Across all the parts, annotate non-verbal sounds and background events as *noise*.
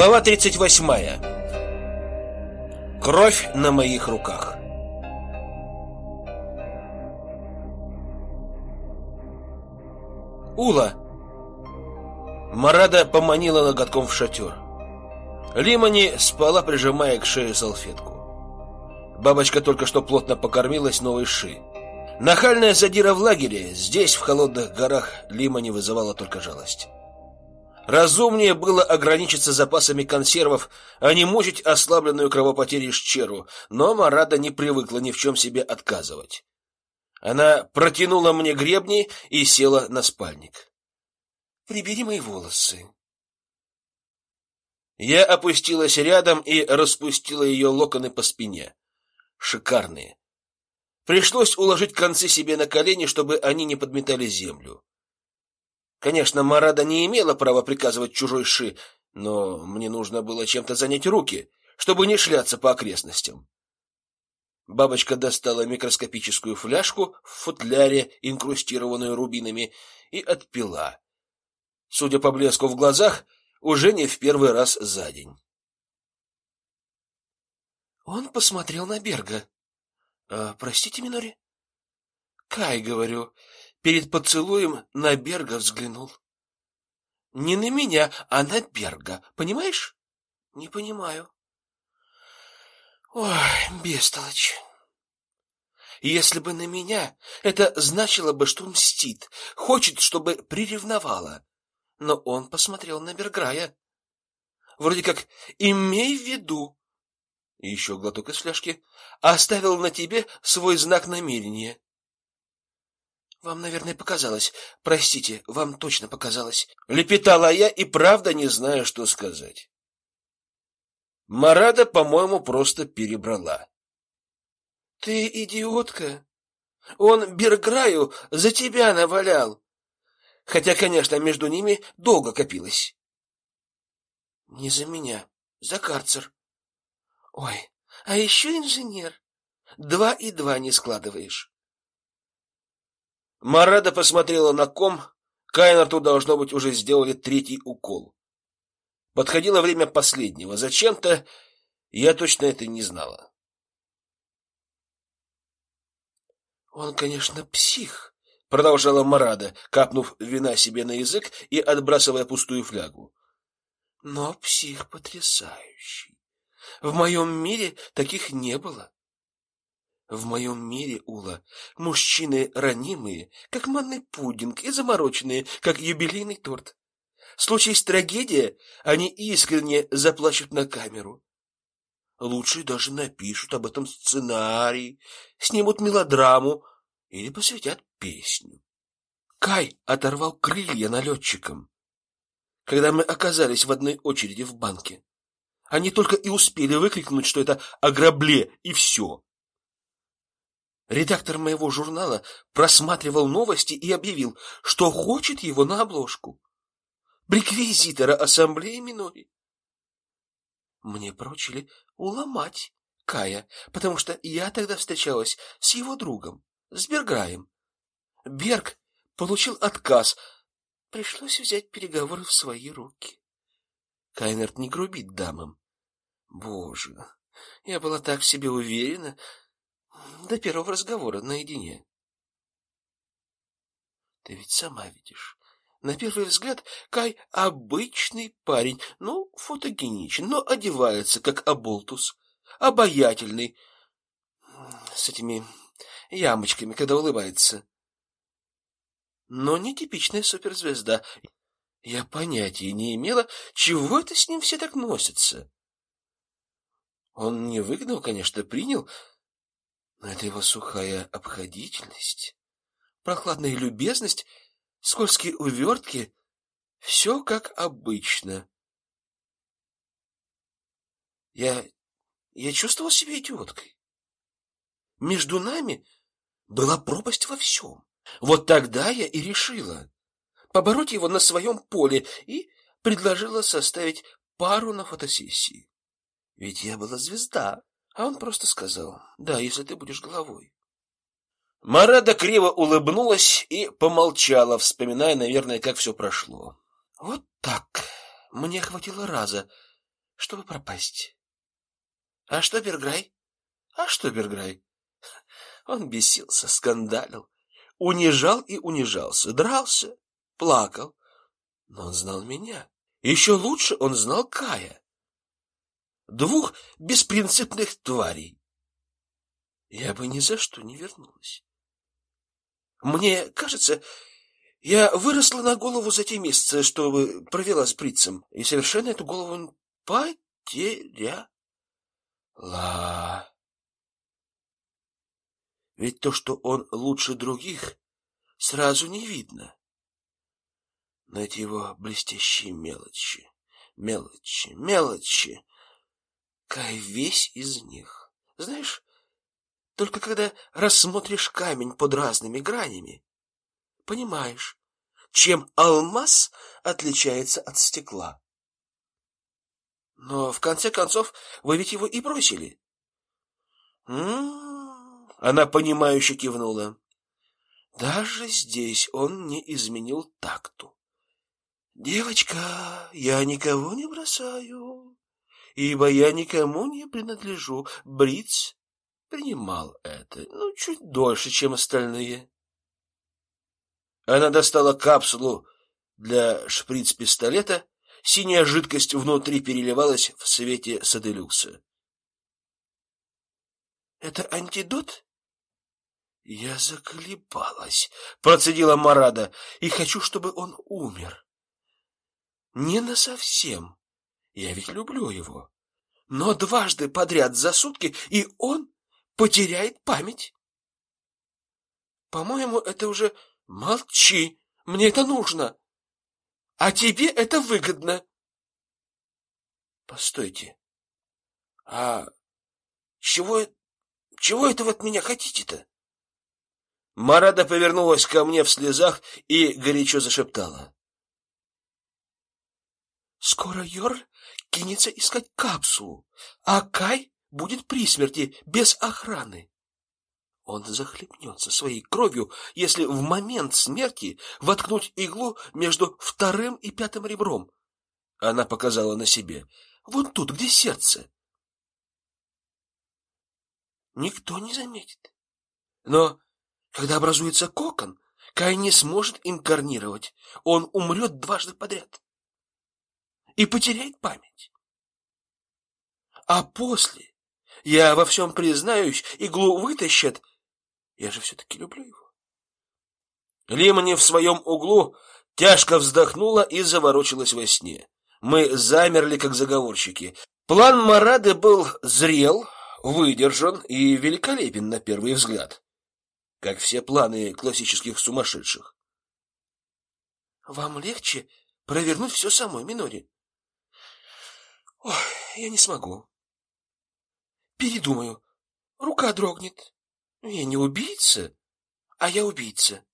Глава 38. Кровь на моих руках. Ула. Марада поманила ноготком в шатер. Лимани спала, прижимая к шее салфетку. Бабочка только что плотно покормилась новой ши. Нахальная задира в лагере, здесь, в холодных горах, Лимани вызывала только жалость. Разумнее было ограничиться запасами консервов, а не мучить ослабленную кровопотерей Шчеру, но Марада не привыкла ни в чем себе отказывать. Она протянула мне гребни и села на спальник. «Прибери мои волосы». Я опустилась рядом и распустила ее локоны по спине. Шикарные. Пришлось уложить концы себе на колени, чтобы они не подметали землю. Конечно, Марада не имела права приказывать чужой ши, но мне нужно было чем-то занять руки, чтобы не шляться по окрестностям. Бабочка достала микроскопическую фляжку в футляре, инкрустированную рубинами, и отпила. Судя по блеску в глазах, уже не в первый раз за день. Он посмотрел на Берга. «А, простите, Минори. Кай, говорю, перед поцелуем на Берга взглянул. Не на меня, а на Берга, понимаешь? Не понимаю. Ой, бестолочь. Если бы на меня, это значило бы, что он мстит, хочет, чтобы приревновала. Но он посмотрел на Берграя. Вроде как «имей в виду». еще глоток из фляжки. Оставил на тебе свой знак намерения. Вам, наверное, показалось. Простите, вам точно показалось. Лепетала я и правда не знаю, что сказать. Марада, по-моему, просто перебрала. Ты идиотка. Он Берграю за тебя навалял. Хотя, конечно, между ними долго копилось. Не за меня, за карцер. Ой, а еще инженер. Два и два не складываешь. Марада посмотрела на ком. Кайнарту, должно быть, уже сделали третий укол. Подходило время последнего. Зачем-то я точно это не знала. Он, конечно, псих, продолжала Марада, капнув вина себе на язык и отбрасывая пустую флягу. Но псих потрясающий. В моем мире таких не было. В моем мире, Ула, мужчины ранимые, как манный пудинг, и замороченные, как юбилейный торт. Случись трагедия, они искренне заплачут на камеру. Лучше даже напишут об этом сценарий, снимут мелодраму или посвятят песню. Кай оторвал крылья налетчикам, когда мы оказались в одной очереди в банке. Они только и успели выкрикнуть, что это ограбле, и все. Редактор моего журнала просматривал новости и объявил, что хочет его на обложку. Реквизитора ассамблеи Минори. Мне поручили уломать Кая, потому что я тогда встречалась с его другом, с Бергаем. Берг получил отказ. Пришлось взять переговоры в свои руки. Кайнерт не грубит дамам. Боже, я была так в себе уверена, до первого разговора наедине. Ты ведь сама видишь. На первый взгляд Кай обычный парень, ну, фотогеничен, но одевается как оболтус, обаятельный, с этими ямочками, когда улыбается. Но не типичная суперзвезда. Я понятия не имела, чего это с ним все так носятся. Он не выгнал, конечно, принял, но это его сухая обходительность, прохладная любезность, скользкие увертки — все как обычно. Я... я чувствовал себя идиоткой. Между нами была пропасть во всем. Вот тогда я и решила побороть его на своем поле и предложила составить пару на фотосессии. Ведь я была звезда. А он просто сказал: "Да, если ты будешь головой". Марада криво улыбнулась и помолчала, вспоминая, наверное, как все прошло. Вот так. Мне хватило раза, чтобы пропасть. А что Берграй? А что Берграй? Он бесился, скандалил, унижал и унижался, дрался, плакал. Но он знал меня. Еще лучше он знал Кая. Двух беспринципных тварей. Я бы ни за что не вернулась. Мне кажется, я выросла на голову за те месяцы, что провела с Бритцем, и совершенно эту голову потеряла. Ведь то, что он лучше других, сразу не видно. Но эти его блестящие мелочи, мелочи, мелочи, Кай весь из них. Знаешь, только когда рассмотришь камень под разными гранями, понимаешь, чем алмаз отличается от стекла. Но в конце концов вы ведь его и бросили. М -м -м, она понимающе кивнула. Даже здесь он не изменил такту. Девочка, я никого не бросаю, ибо я никому не принадлежу. Бриц принимал это, ну, чуть дольше, чем остальные. Она достала капсулу для шприц-пистолета. Синяя жидкость внутри переливалась в свете саделюкса. Это антидот? Я заколебалась, процедила Марада, и хочу, чтобы он умер. Не на совсем. Я ведь люблю его. Но дважды подряд за сутки, и он потеряет память. По-моему, это уже молчи. Мне это нужно. А тебе это выгодно. Постойте. А чего чего это вы от меня хотите-то? Марада повернулась ко мне в слезах и горячо зашептала: "Скоро Йор кинется искать капсулу, а Кай будет при смерти без охраны. Он захлебнется своей кровью, если в момент смерти воткнуть иглу между вторым и пятым ребром. Она показала на себе. Вон тут, где сердце. Никто не заметит. Но когда образуется кокон, Кай не сможет инкарнировать. Он умрет дважды подряд. И потеряет память. А после я во всем признаюсь, иглу вытащат. Я же все таки люблю его. Лимани в своем углу тяжко вздохнула и заворочилась во сне. Мы замерли как заговорщики. План Марады был зрел, выдержан и великолепен на первый взгляд как все планы классических сумасшедших. Вам легче провернуть все самой, Минори? Ой, я не смогу. Передумаю. Рука дрогнет. Я не убийца, а я убийца.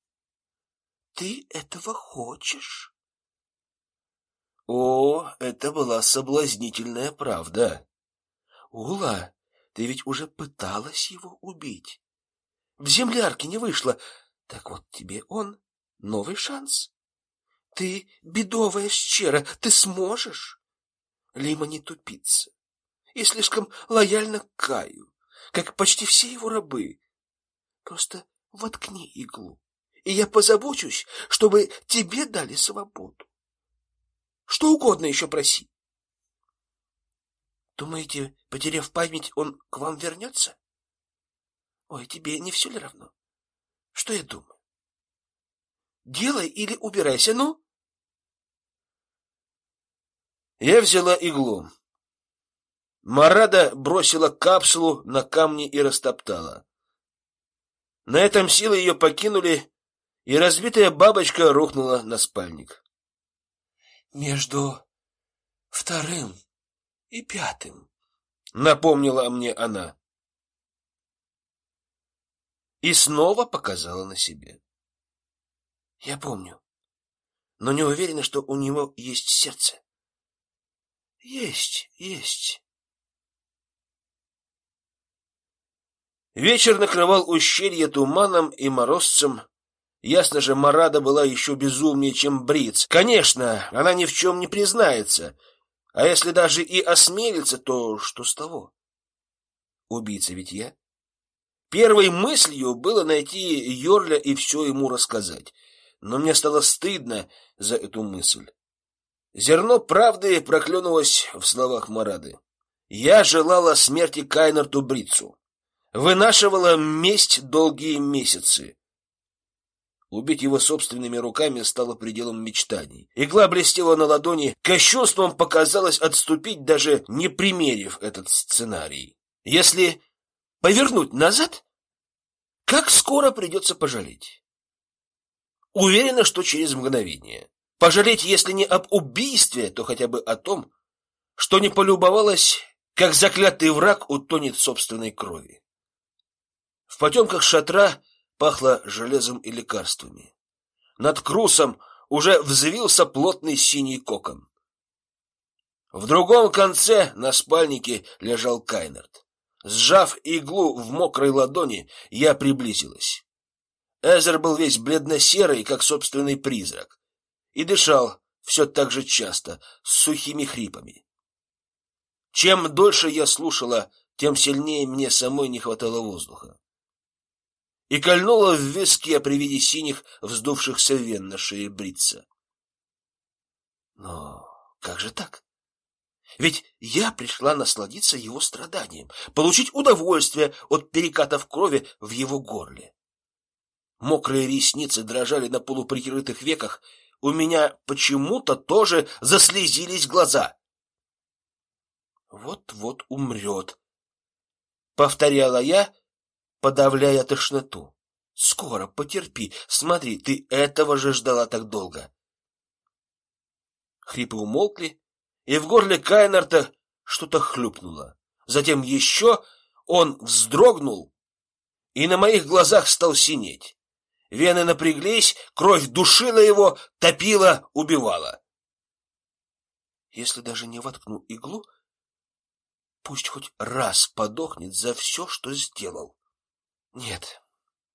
Ты этого хочешь? О, это была соблазнительная правда. Ула, ты ведь уже пыталась его убить. В землярке не вышло. Так вот тебе он новый шанс. Ты бедовая щера, ты сможешь. Лима не тупица и слишком лояльна к Каю, как почти все его рабы. Просто воткни иглу, и я позабочусь, чтобы тебе дали свободу. Что угодно еще проси. Думаете, потеряв память, он к вам вернется? Ой, тебе не все ли равно? Что я думаю? Делай или убирайся, ну? Я взяла иглу. Марада бросила капсулу на камни и растоптала. На этом силы ее покинули, и разбитая бабочка рухнула на спальник. Между вторым и пятым, напомнила мне она и снова показала на себе. Я помню, но не уверена, что у него есть сердце. Есть, есть. Вечер накрывал ущелье туманом и морозцем. Ясно же, Марада была еще безумнее, чем Бриц. Конечно, она ни в чем не признается. А если даже и осмелится, то что с того? Убийца ведь я. Первой мыслью было найти Йорля и все ему рассказать, но мне стало стыдно за эту мысль. Зерно правды проклюнулось в словах Марады. Я желала смерти Кайнерту Брицу. Вынашивала месть долгие месяцы. Убить его собственными руками стало пределом мечтаний. Игла блестела на ладони, кощунством показалось отступить, даже не примерив этот сценарий. Если повернуть назад, как скоро придется пожалеть? Уверена, что через мгновение. Пожалеть, если не об убийстве, то хотя бы о том, что не полюбовалась, как заклятый враг утонет собственной крови. В потемках шатра пахло железом и лекарствами. Над крусом уже взвился плотный синий кокон. В другом конце на спальнике лежал Кайнерт. Сжав иглу в мокрой ладони, я приблизилась. Эзер был весь бледно-серый, как собственный призрак, и дышал все так же часто, с сухими хрипами. Чем дольше я слушала, тем сильнее мне самой не хватало воздуха и кольнула в виске при виде синих вздувшихся вен на шее брица. Но как же так? Ведь я пришла насладиться его страданием, получить удовольствие от перекатов крови в его горле. Мокрые ресницы дрожали на полуприкрытых веках, у меня почему-то тоже заслезились глаза. Вот-вот умрет, — повторяла я, подавляя тошноту. Скоро, потерпи. Смотри, ты этого же ждала так долго. Хрипы умолкли, и в горле Кайнарта что-то хлюпнуло. Затем еще он вздрогнул, и на моих глазах стал синеть. Вены напряглись, кровь душила его, топила, убивала. Если даже не воткну иглу, пусть хоть раз подохнет за все, что сделал. Нет.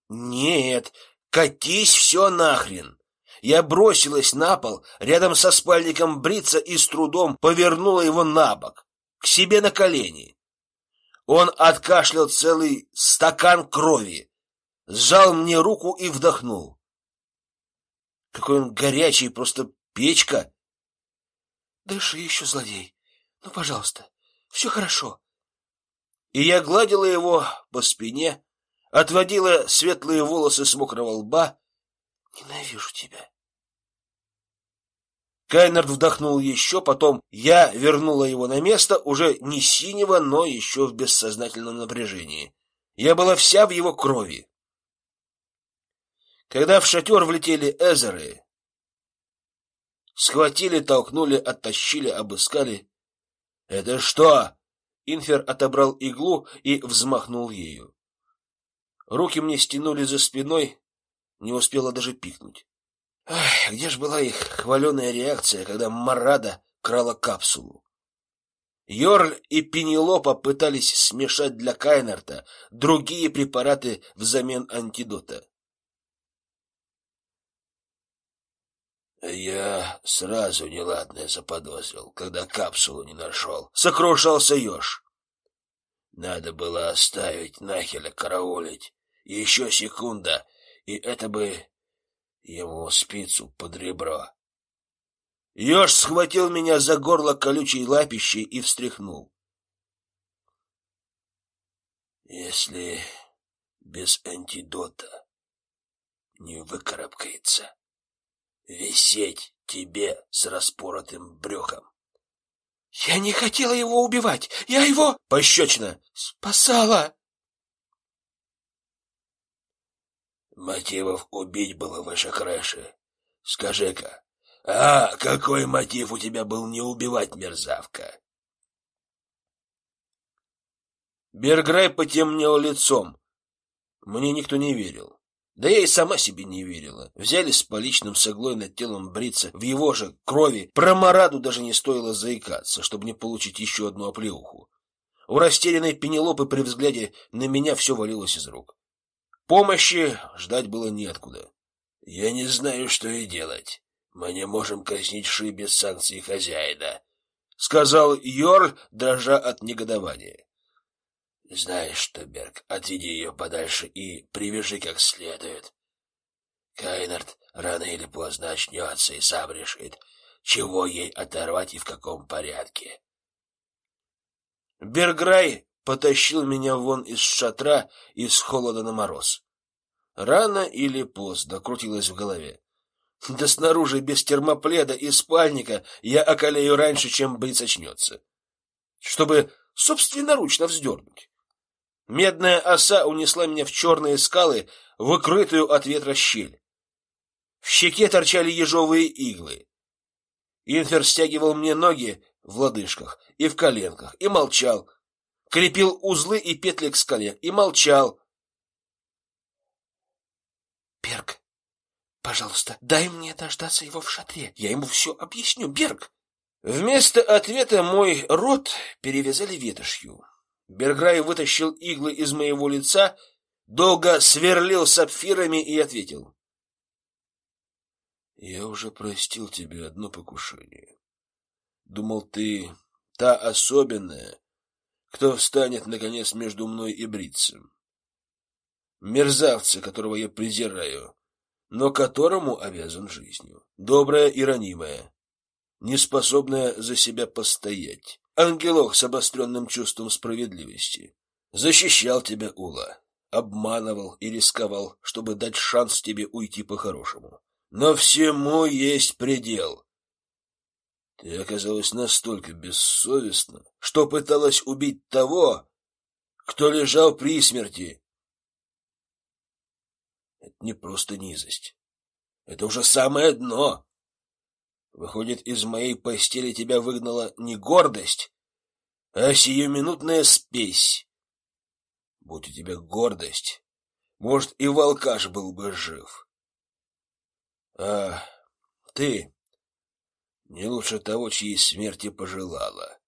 Нет, катись все нахрен. Я бросилась на пол рядом со спальником бриться и с трудом повернула его на бок, к себе на колени. Он откашлял целый стакан крови, сжал мне руку и вдохнул. Какой он горячий, просто печка. Дыши еще, злодей. Ну, пожалуйста, все хорошо. И я гладила его по спине, отводила светлые волосы с мокрого лба. Ненавижу тебя. Кайнерд вдохнул еще, потом я вернула его на место, уже не синего, но еще в бессознательном напряжении. Я была вся в его крови. Когда в шатер влетели эзеры, схватили, толкнули, оттащили, обыскали. Это что? Инфер отобрал иглу и взмахнул ею. Руки мне стянули за спиной, не успела даже пикнуть. Ах, где ж была их хваленая реакция, когда Марада крала капсулу? Йорль и Пенелопа пытались смешать для Кайнерта другие препараты взамен антидота. Я сразу неладное заподозрил, когда капсулу не нашел. Сокрушался Ёж. Надо было оставить Нахеля караулить. Еще секунда, и это бы ему спицу под ребро. Ёж схватил меня за горло колючей лапищей и встряхнул. Если без антидота не выкарабкается, висеть тебе с распоротым брюхом. Я не хотела его убивать, я его... Пощечина! Спасала! Мотивов убить было выше крыши. Скажи-ка, а какой мотив у тебя был не убивать мерзавка? Берграй потемнел лицом. Мне никто не верил. Да я и сама себе не верила. Взяли с поличным с иглой над телом бриться в его же крови. Про Мараду даже не стоило заикаться, чтобы не получить еще одну оплеуху. У растерянной Пенелопы при взгляде на меня все валилось из рук. Помощи ждать было неоткуда. Я не знаю, что и делать. Мы не можем казнить Ши без санкций хозяина, сказал Йор, дрожа от негодования. Знаешь что, Берг, отведи ее подальше и привяжи как следует. Кайнард рано или поздно очнется и сам решит, чего ей оторвать и в каком порядке. Берграй потащил меня вон из шатра из холода на мороз. Рано или поздно крутилось в голове. Да снаружи без термопледа и спальника я околею раньше, чем Бриц очнется. Чтобы собственноручно вздернуть. Медная оса унесла меня в черные скалы, выкрытую от ветра щель. В щеке торчали ежовые иглы. Инфер стягивал мне ноги в лодыжках и в коленках и молчал. Крепил узлы и петли к скале и молчал. Берг, пожалуйста, дай мне дождаться его в шатре. Я ему все объясню, Берг. Вместо ответа мой рот перевязали ветошью. Берграй вытащил иглы из моего лица, долго сверлил сапфирами и ответил: я уже простил тебе одно покушение. Думал, ты та особенная, кто встанет, наконец, между мной и бритцем. Мерзавца, которого я презираю, но которому обязан жизнью. Добрая и ранимая, неспособная за себя постоять. Ангелок с обостренным чувством справедливости. Защищал тебя, Ула, обманывал и рисковал, чтобы дать шанс тебе уйти по-хорошему. Но всему есть предел. Ты оказалась настолько бессовестна, что пыталась убить того, кто лежал при смерти. Это не просто низость. Это уже самое дно. Выходит, из моей постели тебя выгнала не гордость, а сиюминутная спесь. Будь у тебя гордость, может, и волкаш был бы жив. А ты не лучше того, чьей смерти пожелала.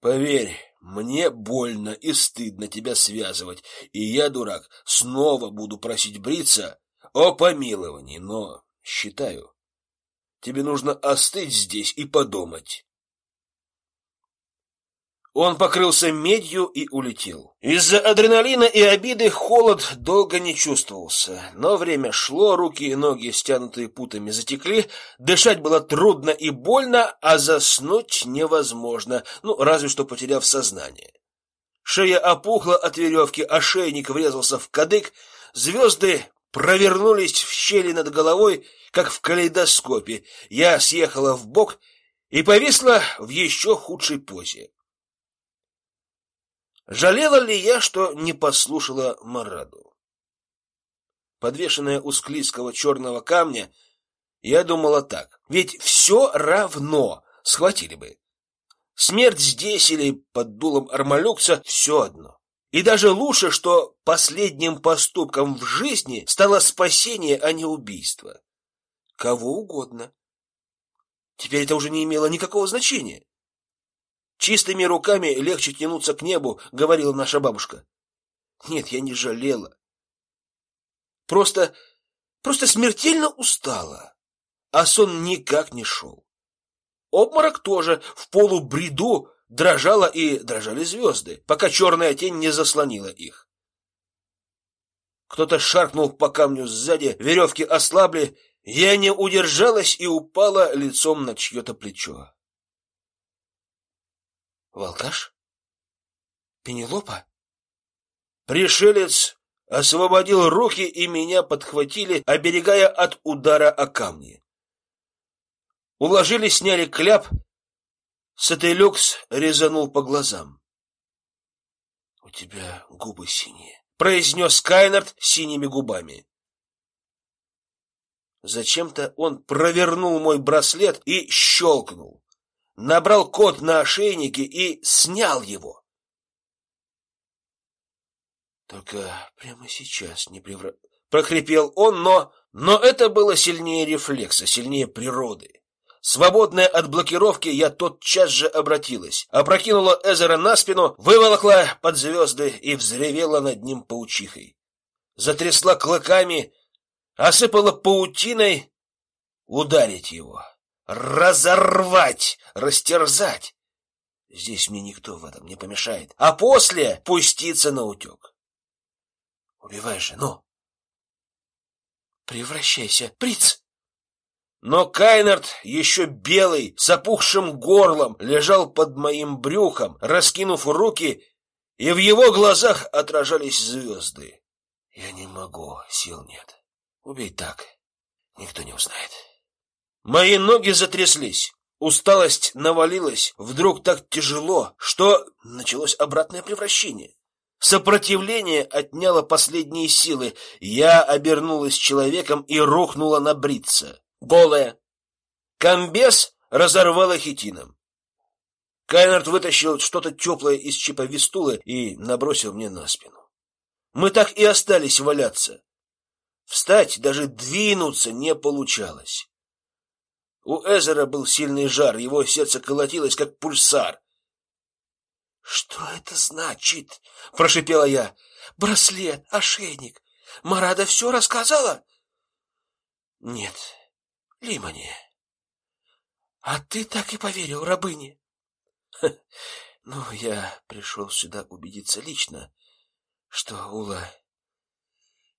Поверь, мне больно и стыдно тебя связывать, и я, дурак, снова буду просить бриться о помиловании, но считаю, тебе нужно остыть здесь и подумать. Он покрылся медью и улетел. Из-за адреналина и обиды холод долго не чувствовался, но время шло, руки и ноги, стянутые путами, затекли, дышать было трудно и больно, а заснуть невозможно, ну, разве что потеряв сознание. Шея опухла от веревки, ошейник врезался в кадык, звезды провернулись в щели над головой, как в калейдоскопе. Я съехала в бок и повисла в еще худшей позе. Жалела ли я, что не послушала Мараду? Подвешенная у склизкого черного камня, я думала так: ведь все равно схватили бы. Смерть здесь или под дулом армалюкса все одно. И даже лучше, что последним поступком в жизни стало спасение, а не убийство. Кого угодно. Теперь это уже не имело никакого значения. Чистыми руками легче тянуться к небу, говорила наша бабушка. Нет, я не жалела. Просто просто смертельно устала, а сон никак не шел. Обморок тоже в полубреду дрожала и дрожали звезды, пока черная тень не заслонила их. Кто-то шаркнул по камню сзади, веревки ослабли, я не удержалась и упала лицом на чье-то плечо. Волкаш? Пенелопа? Пришелец освободил руки, и меня подхватили, оберегая от удара о камни. Уложили, сняли кляп. Сателюкс резанул по глазам. — У тебя губы синие, — произнес Кайнард синими губами. Зачем-то он провернул мой браслет и щелкнул набрал код на ошейнике и снял его. Только прямо сейчас не превра... прохрипел он, но но это было сильнее рефлекса, сильнее природы. Свободная от блокировки, я тотчас же обратилась, опрокинула Эзера на спину, выволокла под звезды и взревела над ним паучихой. Затрясла клыками, осыпала паутиной, ударить его разорвать, растерзать. Здесь мне никто в этом не помешает. А после пуститься на утек. Убивай же, ну. Превращайся, приц. Но Кайнард, еще белый, с опухшим горлом, лежал под моим брюхом, раскинув руки, и в его глазах отражались звезды. Я не могу, сил нет. Убей так, никто не узнает. Мои ноги затряслись. Усталость навалилась вдруг так тяжело, что началось обратное превращение. Сопротивление отняло последние силы. Я обернулась человеком и рухнула на брица. Голая. Комбез разорвала хитином. Кайнард вытащил что-то теплое из чипа вистулы и набросил мне на спину. Мы так и остались валяться. Встать, даже двинуться не получалось. У Эзера был сильный жар, его сердце колотилось, как пульсар. «Что это значит?» — прошипела я. «Браслет, ошейник. Марада все рассказала?» «Нет, Лимоне. А ты так и поверил рабыне?» «Ну, я пришел сюда убедиться лично, что Ула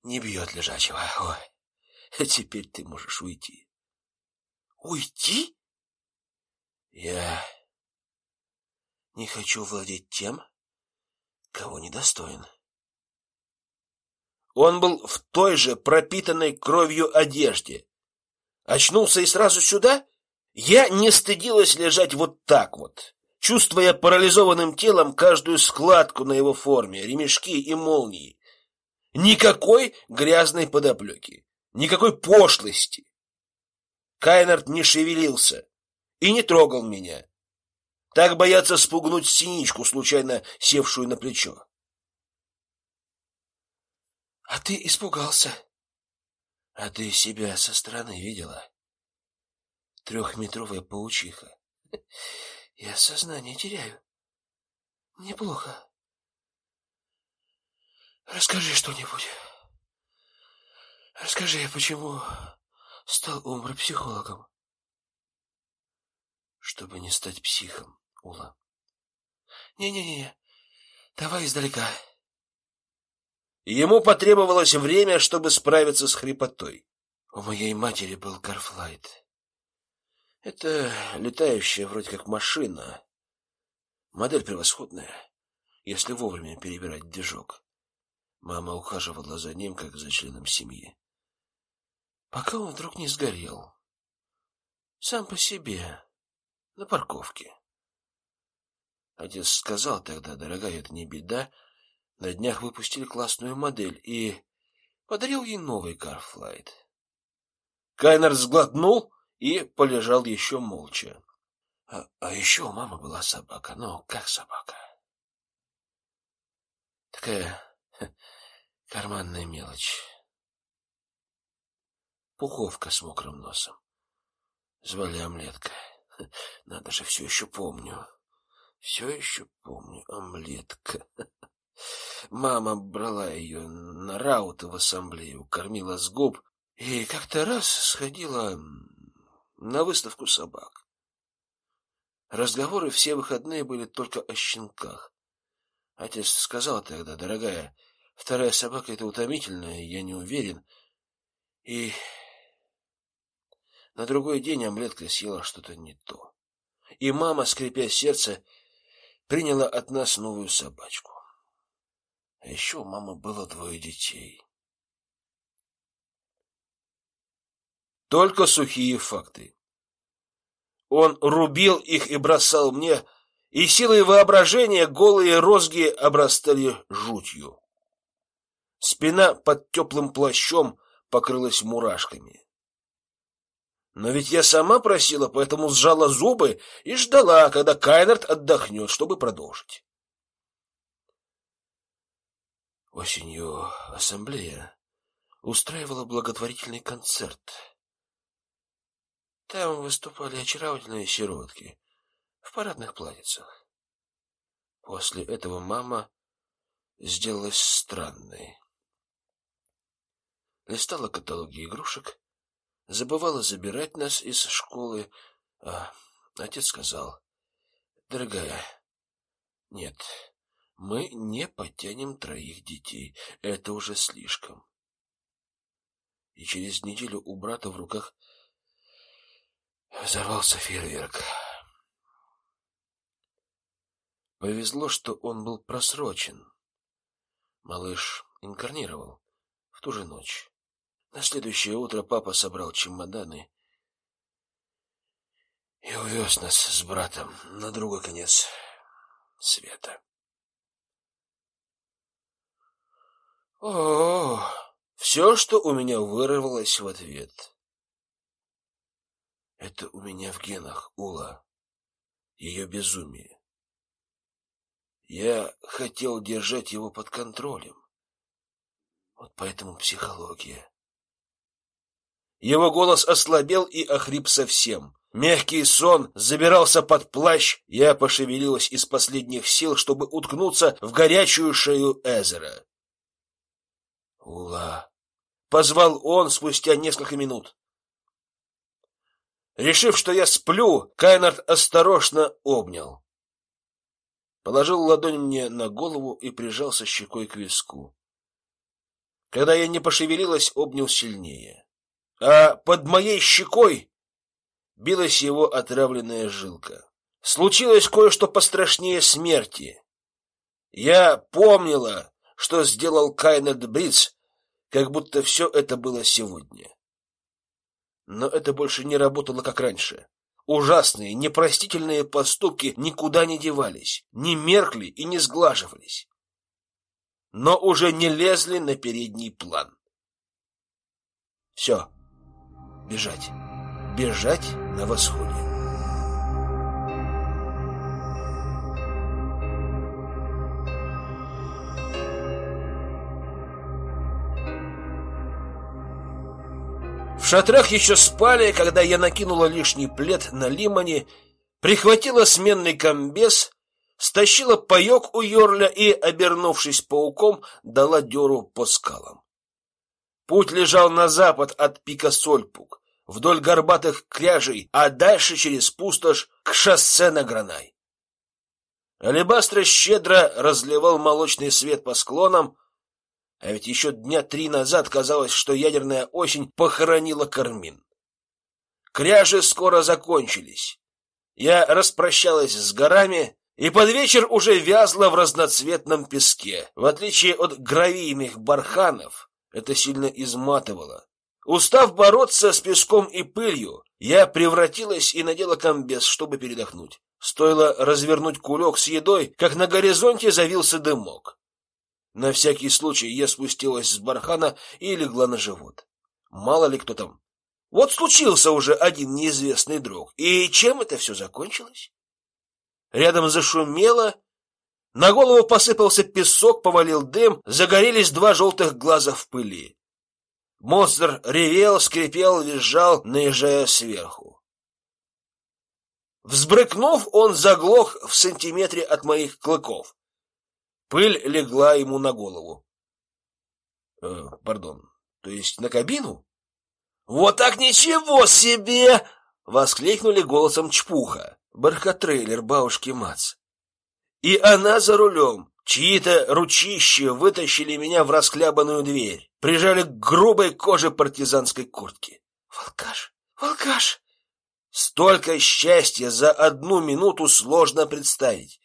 не бьет лежачего. Ой, теперь ты можешь уйти». Уйти? Я не хочу владеть тем, кого недостоин. Он был в той же пропитанной кровью одежде. Очнулся и сразу сюда? Я не стыдилась лежать вот так вот, чувствуя парализованным телом каждую складку на его форме, ремешки и молнии. Никакой грязной подоплеки, никакой пошлости. Кайнард не шевелился и не трогал меня. Так боятся спугнуть синичку, случайно севшую на плечо. — А ты испугался? — А ты себя со стороны видела? Трехметровая паучиха. Я сознание теряю. Неплохо. Расскажи что-нибудь. Расскажи, почему стал умбропсихологом. Чтобы не стать психом, Ула. Не-не-не, давай издалека. Ему потребовалось время, чтобы справиться с хрипотой. У моей матери был Карфлайт. Это летающая вроде как машина. Модель превосходная, если вовремя перебирать движок. Мама ухаживала за ним, как за членом семьи пока он вдруг не сгорел. Сам по себе, на парковке. Отец сказал тогда, дорогая, это не беда, на днях выпустили классную модель и подарил ей новый Карфлайт. Кайнер сглотнул и полежал еще молча. А, а еще у мамы была собака, ну, как собака. Такая карманная мелочь пуховка с мокрым носом. Звали омлетка. Надо же, все еще помню. Все еще помню, омлетка. Мама брала ее на рауты в ассамблею, кормила с губ и как-то раз сходила на выставку собак. Разговоры все выходные были только о щенках. Отец сказал тогда, дорогая, вторая собака — это утомительно, я не уверен. И на другой день омлетка съела что-то не то. И мама, скрипя сердце, приняла от нас новую собачку. А еще у мамы было двое детей. Только сухие факты. Он рубил их и бросал мне, и силой воображения голые розги обрастали жутью. Спина под теплым плащом покрылась мурашками. Но ведь я сама просила, поэтому сжала зубы и ждала, когда Кайнерт отдохнет, чтобы продолжить. Осенью ассамблея устраивала благотворительный концерт. Там выступали очаровательные сиротки в парадных платьицах. После этого мама сделалась странной. Листала каталоги игрушек, забывала забирать нас из школы, А отец сказал, дорогая, нет, мы не потянем троих детей, это уже слишком. И через неделю у брата в руках взорвался фейерверк. Повезло, что он был просрочен. Малыш инкарнировал в ту же ночь. На следующее утро папа собрал чемоданы и увез нас с братом на другой конец света. О, все, что у меня вырвалось в ответ. Это у меня в генах, Ула. Ее безумие. Я хотел держать его под контролем. Вот поэтому психология. Его голос ослабел и охрип совсем. Мягкий сон забирался под плащ. Я пошевелилась из последних сил, чтобы уткнуться в горячую шею Эзера. Ула, позвал он спустя несколько минут. Решив, что я сплю, Кайнард осторожно обнял. Положил ладонь мне на голову и прижался щекой к виску. Когда я не пошевелилась, обнял сильнее. А под моей щекой билась его отравленная жилка. Случилось кое-что пострашнее смерти. Я помнила, что сделал Кайнет Бриц, как будто все это было сегодня. Но это больше не работало, как раньше. Ужасные, непростительные поступки никуда не девались, не меркли и не сглаживались, но уже не лезли на передний план. Все, бежать, бежать на восходе. шатрах еще спали, когда я накинула лишний плед на лимоне, прихватила сменный комбез, стащила паёк у Йорля и, обернувшись пауком, дала дёру по скалам. Путь лежал на запад от пика Сольпук, вдоль горбатых кряжей, а дальше через пустошь к шоссе на Гранай. Алебастро щедро разливал молочный свет по склонам, а ведь еще дня три назад казалось, что ядерная осень похоронила Кармин. Кряжи скоро закончились. Я распрощалась с горами и под вечер уже вязла в разноцветном песке. В отличие от гравийных барханов, это сильно изматывало. Устав бороться с песком и пылью, я превратилась и надела комбез, чтобы передохнуть. Стоило развернуть кулек с едой, как на горизонте завился дымок. На всякий случай я спустилась с бархана и легла на живот. Мало ли кто там. Вот случился уже один неизвестный друг. И чем это все закончилось? Рядом зашумело, на голову посыпался песок, повалил дым, загорелись два желтых глаза в пыли. Монстр ревел, скрипел, визжал, наезжая сверху. Взбрыкнув, он заглох в сантиметре от моих клыков. Пыль легла ему на голову. Э, пардон, то есть на кабину? Вот так ничего себе! воскликнули голосом чпуха. Бархатрейлер бабушки Мац. И она за рулем. Чьи-то ручища вытащили меня в расхлябанную дверь, прижали к грубой коже партизанской куртки. Волкаш, волкаш! Столько счастья за одну минуту сложно представить.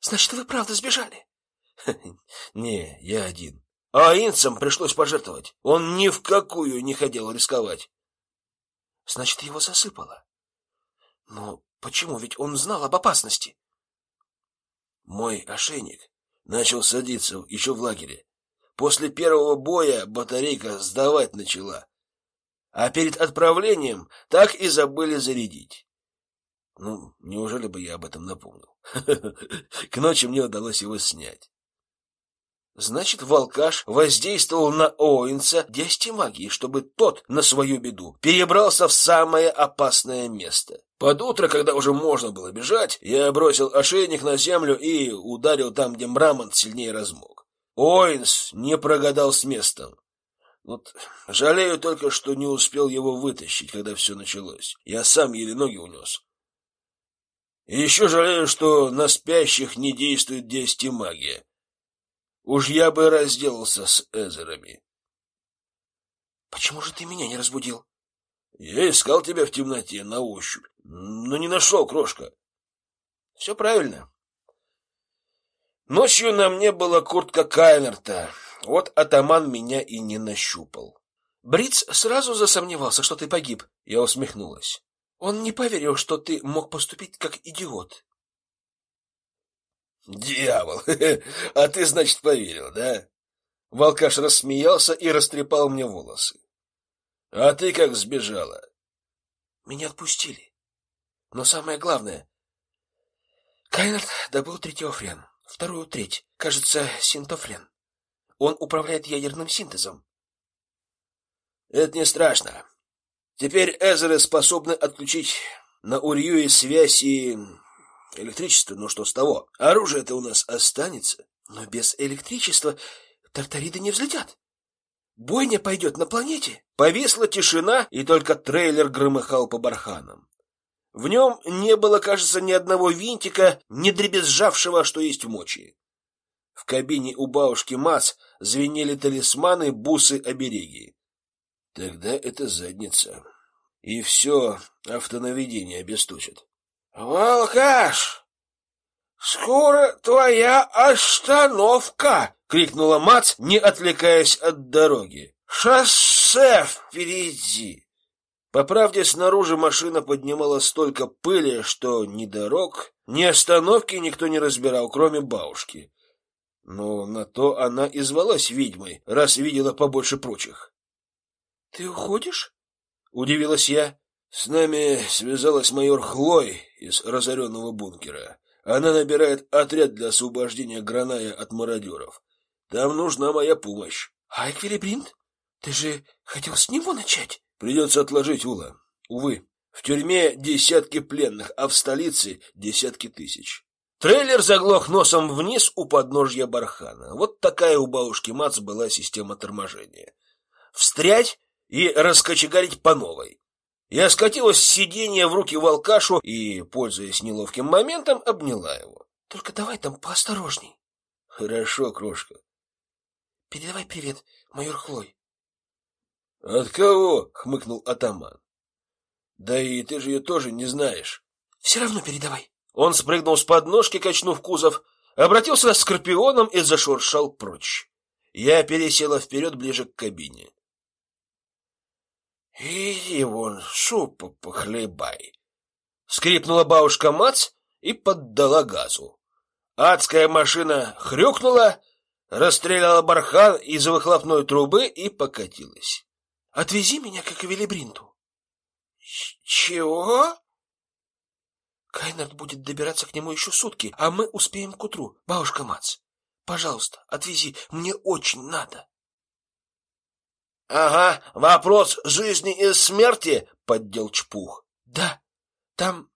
Значит, вы правда сбежали? *laughs* Не, я один. А инцам пришлось пожертвовать. Он ни в какую не хотел рисковать. Значит, его засыпало. Но почему? Ведь он знал об опасности. Мой ошейник начал садиться еще в лагере. После первого боя батарейка сдавать начала. А перед отправлением так и забыли зарядить. Ну, неужели бы я об этом напомнил? *laughs* К ночи мне удалось его снять. Значит, волкаш воздействовал на Оуэнса действием магии, чтобы тот на свою беду перебрался в самое опасное место. Под утро, когда уже можно было бежать, я бросил ошейник на землю и ударил там, где Мрамонт сильнее размок. Оуэнс не прогадал с местом. Вот жалею только, что не успел его вытащить, когда все началось. Я сам еле ноги унес. И еще жалею, что на спящих не действует магия. Уж я бы разделался с Эзерами. Почему же ты меня не разбудил? Я искал тебя в темноте на ощупь, но не нашел, крошка. Все правильно. Ночью на мне была куртка Кайнерта. Вот атаман меня и не нащупал. Бриц сразу засомневался, что ты погиб. Я усмехнулась. Он не поверил, что ты мог поступить как идиот. Дьявол! *laughs* А ты, значит, поверил, да? Волкаш рассмеялся и растрепал мне волосы. А ты как сбежала? Меня отпустили. Но самое главное, Кайнард добыл третьофрен, вторую треть, кажется, синтофрен. Он управляет ядерным синтезом. Это не страшно. Теперь Эзеры способны отключить на Урьюе связь и электричество, но что с того? Оружие-то у нас останется. Но без электричества тартариды не взлетят. Бойня пойдет на планете. Повисла тишина, и только трейлер громыхал по барханам. В нем не было, кажется, ни одного винтика, не дребезжавшего, что есть в мочи. В кабине у бабушки Мац звенели талисманы, бусы, обереги. Тогда это задница. И все автонаведение обесточит. — Волкаш, скоро твоя остановка! — крикнула Мац, не отвлекаясь от дороги. — Шоссе впереди! По правде, снаружи машина поднимала столько пыли, что ни дорог, ни остановки никто не разбирал, кроме бабушки. Но на то она и звалась ведьмой, раз видела побольше прочих. — Ты уходишь? — удивилась я. С нами связалась майор Хлой из разоренного бункера. Она набирает отряд для освобождения Граная от мародеров. Там нужна моя помощь. — А Эквилибринт? Ты же хотел с него начать? Придется отложить, Ула. Увы, в тюрьме десятки пленных, а в столице десятки тысяч. Трейлер заглох носом вниз у подножья бархана. Вот такая у бабушки Мац была система торможения. Встрять и раскочегарить по новой. Я скатилась с сиденья в руки волкашу и, пользуясь неловким моментом, обняла его. — Только давай там поосторожней. — Хорошо, крошка. — Передавай привет, майор Хлой. — От кого? — хмыкнул атаман. — Да и ты же ее тоже не знаешь. — Все равно передавай. Он спрыгнул с подножки, качнув кузов, обратился с скорпионом и зашуршал прочь. Я пересела вперед ближе к кабине. — Иди вон, супа похлебай. Скрипнула бабушка Мац и поддала газу. Адская машина хрюкнула, расстреляла бархан из выхлопной трубы и покатилась. Отвези меня к Эквилибринту. — Чего? Кайнард будет добираться к нему еще сутки, а мы успеем к утру. Бабушка Мац, пожалуйста, отвези, мне очень надо. — Ага, вопрос жизни и смерти, — поддел Чпух. — Да, там,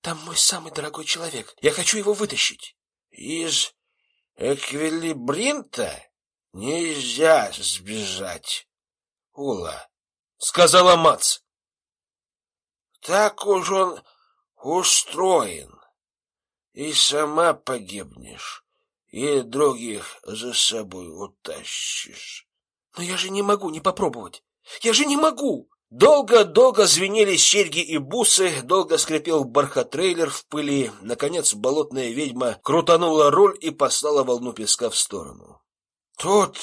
там мой самый дорогой человек. Я хочу его вытащить. — Из Эквилибринта нельзя сбежать. Ула, — сказала Мац. — Так уж он устроен. И сама погибнешь, и других за собой утащишь. — Но я же не могу не попробовать. Я же не могу! Долго-долго звенели серьги и бусы, долго скрипел бархатрейлер в пыли. Наконец болотная ведьма крутанула руль и послала волну песка в сторону. — Тут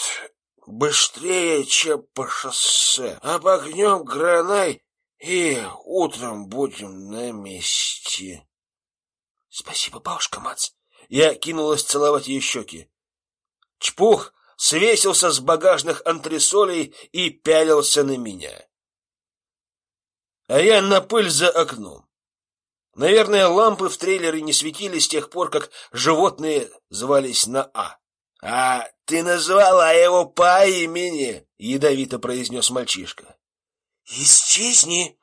быстрее, чем по шоссе. Обогнем Гранай и утром будем на месте. — Спасибо, бабушка Мац. Я кинулась целовать ее щеки. Чпух свесился с багажных антресолей и пялился на меня. А я на пыль за окном. Наверное, лампы в трейлере не светили с тех пор, как животные звались на А. А ты назвала его по имени, ядовито произнес мальчишка. Исчезни.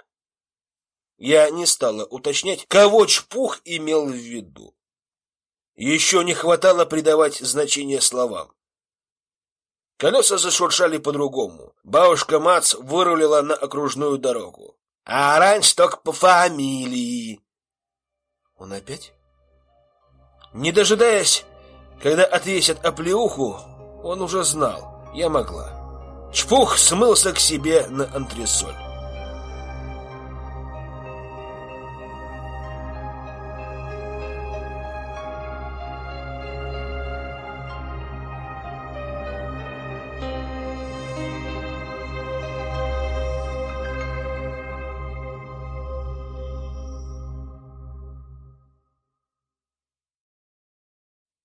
Я не стала уточнять, кого чпух имел в виду. Еще не хватало придавать значение словам. Колеса зашуршали по-другому. Бабушка Мац вырулила на окружную дорогу. А раньше только по фамилии. Он опять? Не дожидаясь, когда отвесят оплеуху, он уже знал, я могла. Чпух смылся к себе на антресоль.